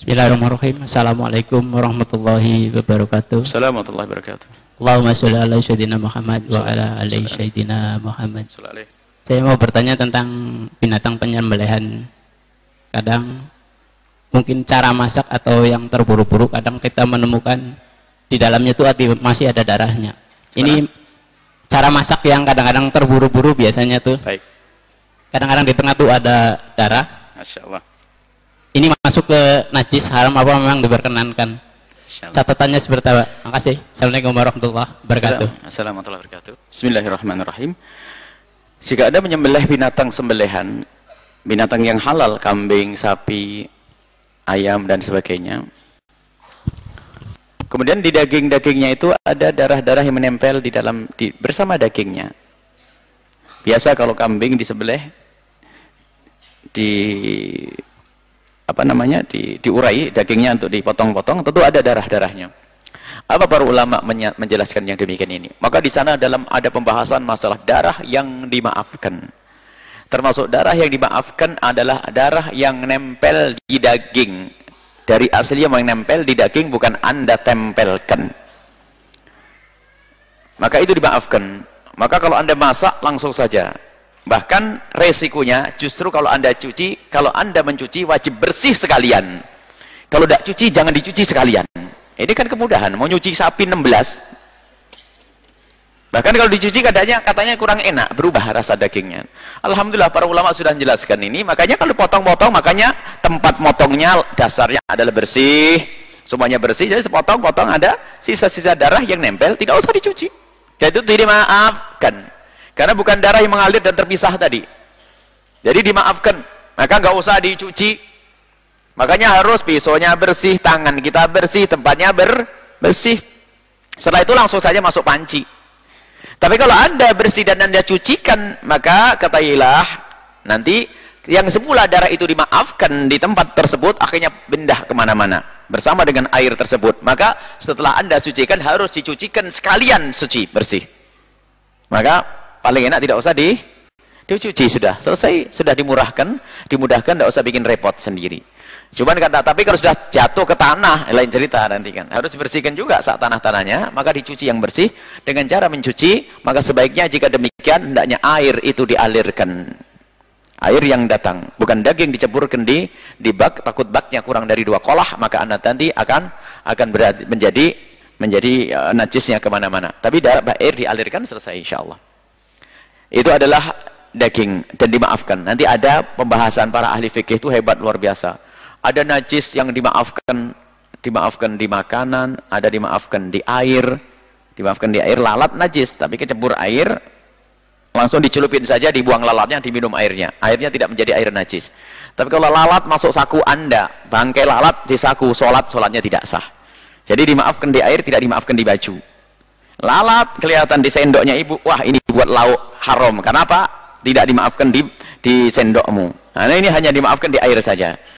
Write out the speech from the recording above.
Bismillahirrahmanirrahim. Assalamualaikum warahmatullahi wabarakatuh. Assalamualaikum warahmatullahi wabarakatuh. Allahumma sholli ala sayyidina Muhammad wa ala ali sayyidina Muhammad. Saya mau bertanya tentang binatang penyembelihan. Kadang mungkin cara masak atau yang terburu-buru kadang kita menemukan di dalamnya itu masih ada darahnya. Ini cara masak yang kadang-kadang terburu-buru biasanya tuh Baik. kadang-kadang di tengah tuh ada darah. Masya Allah. Masuk ke najis haram apa memang diperkenankan? Catatannya seperti apa? Makasih. Assalamualaikum warahmatullahi wabarakatuh. Assalamualaikum warahmatullahi wabarakatuh. Bismillahirrahmanirrahim. Jika ada menyembelih binatang sembelihan, binatang yang halal, kambing, sapi, ayam dan sebagainya. Kemudian di daging-dagingnya itu ada darah-darah yang menempel di dalam di, bersama dagingnya. Biasa kalau kambing disembelih di apa namanya di diurai dagingnya untuk dipotong-potong tentu ada darah-darahnya. Apa para ulama menjelaskan yang demikian ini? Maka di sana dalam ada pembahasan masalah darah yang dimaafkan. Termasuk darah yang dimaafkan adalah darah yang nempel di daging. Dari aslinya yang nempel di daging bukan Anda tempelkan. Maka itu dimaafkan. Maka kalau Anda masak langsung saja. Bahkan resikonya justru kalau Anda cuci, kalau Anda mencuci wajib bersih sekalian. Kalau tidak cuci jangan dicuci sekalian. Ini kan kemudahan. Mau nyuci sapi 16. Bahkan kalau dicuci katanya katanya kurang enak, berubah rasa dagingnya. Alhamdulillah para ulama sudah menjelaskan ini. Makanya kalau potong-potong, makanya tempat motongnya dasarnya adalah bersih. Semuanya bersih, jadi sepotong-potong ada sisa-sisa darah yang nempel, tidak usah dicuci. Dan itu dimaafkan. Karena bukan darah yang mengalir dan terpisah tadi. Jadi dimaafkan. Maka nggak usah dicuci. Makanya harus pisaunya bersih, tangan kita bersih, tempatnya ber bersih. Setelah itu langsung saja masuk panci. Tapi kalau anda bersih dan anda cucikan, maka ketahuilah nanti yang semula darah itu dimaafkan di tempat tersebut akhirnya pindah ke mana-mana bersama dengan air tersebut. Maka setelah anda sucikan harus dicucikan sekalian suci bersih. Maka paling enak tidak usah di dicuci sudah. Selesai sudah dimurahkan dimudahkan tidak usah bikin repot sendiri. Cuman kata tapi kalau sudah jatuh ke tanah lain cerita nanti kan. Harus dibersihkan juga saat tanah-tanahnya maka dicuci yang bersih. Dengan cara mencuci maka sebaiknya jika demikian hendaknya air itu dialirkan. Air yang datang bukan daging diceburkan di di bak takut baknya kurang dari dua kolah maka anda nanti akan akan berarti menjadi menjadi uh, najisnya ke mana-mana. Tapi darah air dialirkan selesai insyaallah itu adalah daging. Dan dimaafkan. Nanti ada pembahasan para ahli fikih itu hebat luar biasa. Ada najis yang dimaafkan dimaafkan di makanan ada dimaafkan di air. Dimaafkan di air lalat najis. Tapi kecebur air langsung dicelupin saja dibuang lalatnya diminum airnya. Airnya tidak menjadi air najis. Tapi kalau lalat masuk saku anda bangkai lalat di saku sholat sholatnya tidak sah. Jadi dimaafkan di air tidak dimaafkan di baju lalat kelihatan di sendoknya ibu wah ini buat lauk haram. Kenapa? Tidak dimaafkan di di sendokmu. Nah ini hanya dimaafkan di air saja